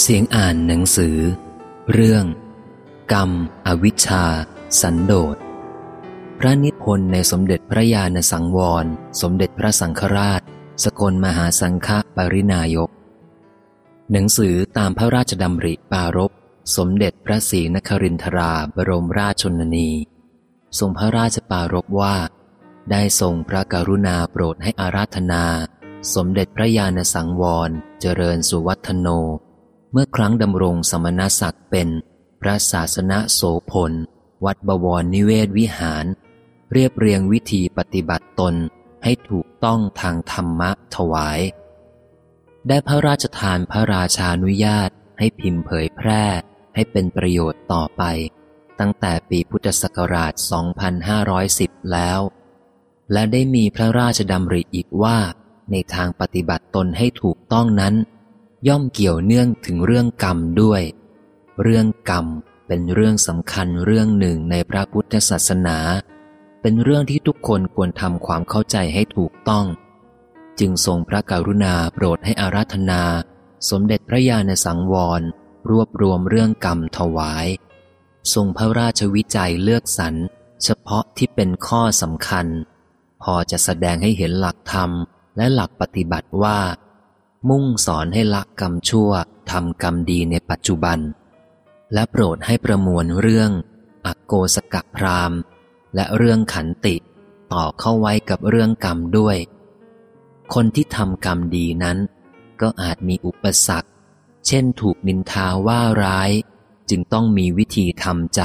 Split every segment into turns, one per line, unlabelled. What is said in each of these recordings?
เสียงอ่านหนังสือ เรื่อง กรรม อวิชชา สันโดษ พระนิพนธ์ในสมเด็จพระญาณสังวร สมเด็จพระสังฆราช สกลมหาสังฆปรินายก หนังสือตามพระราชดำริปารบสมเด็จพระศรีนครินทราบรมราชชนนี ทรงพระราชปารบว่า ได้ทรงพระกรุณาโปรดให้อาราธนา สมเด็จพระญาณสังวร เจริญสุวัฒโน เมื่อครั้งดำรงสมณศักดิ์เป็นพระศาสนโสพล วัดบวรนิเวศวิหาร เรียบเรียงวิธีปฏิบัติตนให้ถูกต้องทางธรรมะถวาย ได้พระราชทานพระราชานุญาตให้พิมพ์เผยแพร่ให้เป็นประโยชน์ต่อไป ตั้งแต่ปีพุทธศักราช 2510 แล้ว และได้มีพระราชดำริอีกว่าในทางปฏิบัติตนให้ถูกต้องนั้น ย่อมเกี่ยวเนื่องถึงเรื่องกรรมด้วย เรื่องกรรมเป็นเรื่องสำคัญเรื่องหนึ่งในพระพุทธศาสนา เป็นเรื่องที่ทุกคนควรทำความเข้าใจให้ถูกต้อง จึงทรงพระกรุณาโปรดให้อาราธนา สมเด็จพระญาณสังวร รวบรวมเรื่องกรรมถวาย ทรงพระราชวิจัยเลือกสรรเฉพาะที่เป็นข้อสำคัญ พอจะแสดงให้เห็นหลักธรรมและหลักปฏิบัติว่า มุ่งสอนให้ละกรรมชั่วทำกรรมดีในปัจจุบัน และโปรดให้ประมวลเรื่องอโกสกะพรามและเรื่องขันติต่อเข้าไว้กับเรื่องกรรมด้วย คนที่ทำกรรมดีนั้น ก็อาจมีอุปสรรค เช่นถูกนินทาว่าร้าย จึงต้องมีวิธีทำใจ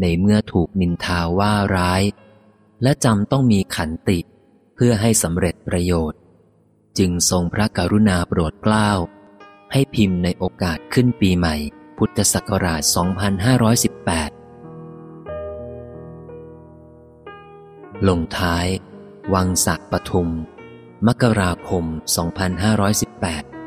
ในเมื่อถูกนินทาว่าร้าย และจำต้องมีขันติเพื่อให้สำเร็จประโยชน์ จึงทรงพระกรุณาโปรดเกล้า ให้พิมพ์ในโอกาสขึ้นปีใหม่ พุทธศักราช 2518 ลงท้าย วังสักปทุม มกราคม 2518